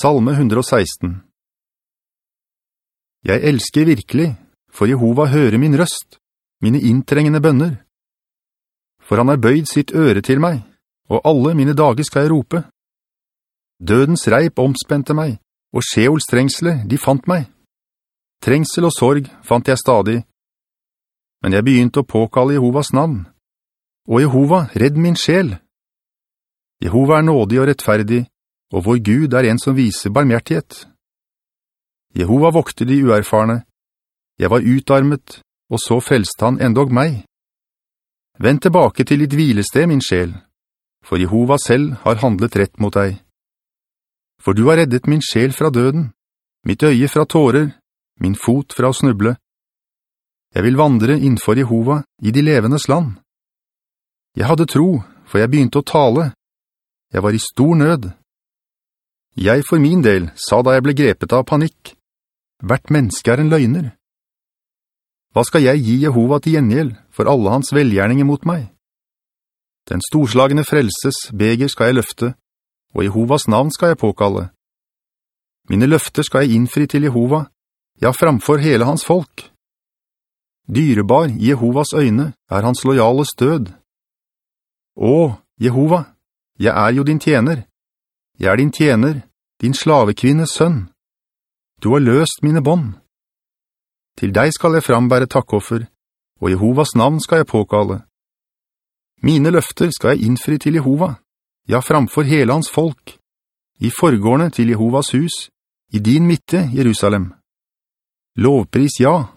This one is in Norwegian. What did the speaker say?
Salme 116 Jeg elsker virkelig, for Jehova hører min røst, mine inntrengende bønner. For han har bøyd sitt øre til meg, og alle mine dager skal jeg rope. Dødens reip omspente meg, og Sheols trengsler, de fant meg. Trengsel og sorg fant jeg stadig. Men jeg begynte å påkalle Jehovas navn. Og Jehova, redd min sjel. Jehova er nådig og rettferdig, og vår Gud er en som viser barmhjertighet. Jehova vokter de uerfarne. Jeg var utarmet, og så frelste han endog meg. Vend tilbake til ditt hvilested, min sjel, for Jehova selv har handlet rett mot deg. For du har reddet min sjel fra døden, mitt øye fra tårer, min fot fra å snuble. Jeg vil vandre innenfor Jehova i de levendes land. Jeg hadde tro, for jeg begynte å tale. Jeg var i stor nød. Jeg for min del sa da jeg ble grepet av panikk, hvert menneske er en løgner. Hva skal jeg gi Jehova til gjengjeld for alle hans velgjerninger mot meg? Den storslagende frelses beger skal jeg løfte, og Jehovas navn skal jeg påkalle. Mine løfter skal jeg innfri til Jehova, ja, framfor hele hans folk. Dyrebar i Jehovas øyne er hans lojale stød. Å, Jehova, jeg er jo din tjener. Jeg er din tjener, din slavekvinnes sønn. Du har løst mine bånd. Til deg skal jeg frambære takkoffer, og Jehovas navn skal jeg påkalle. Mine løfter skal jeg innfri til Jehova, ja, framfor hele hans folk, i forgårdene til Jehovas hus, i din midte, Jerusalem. Lovpris ja,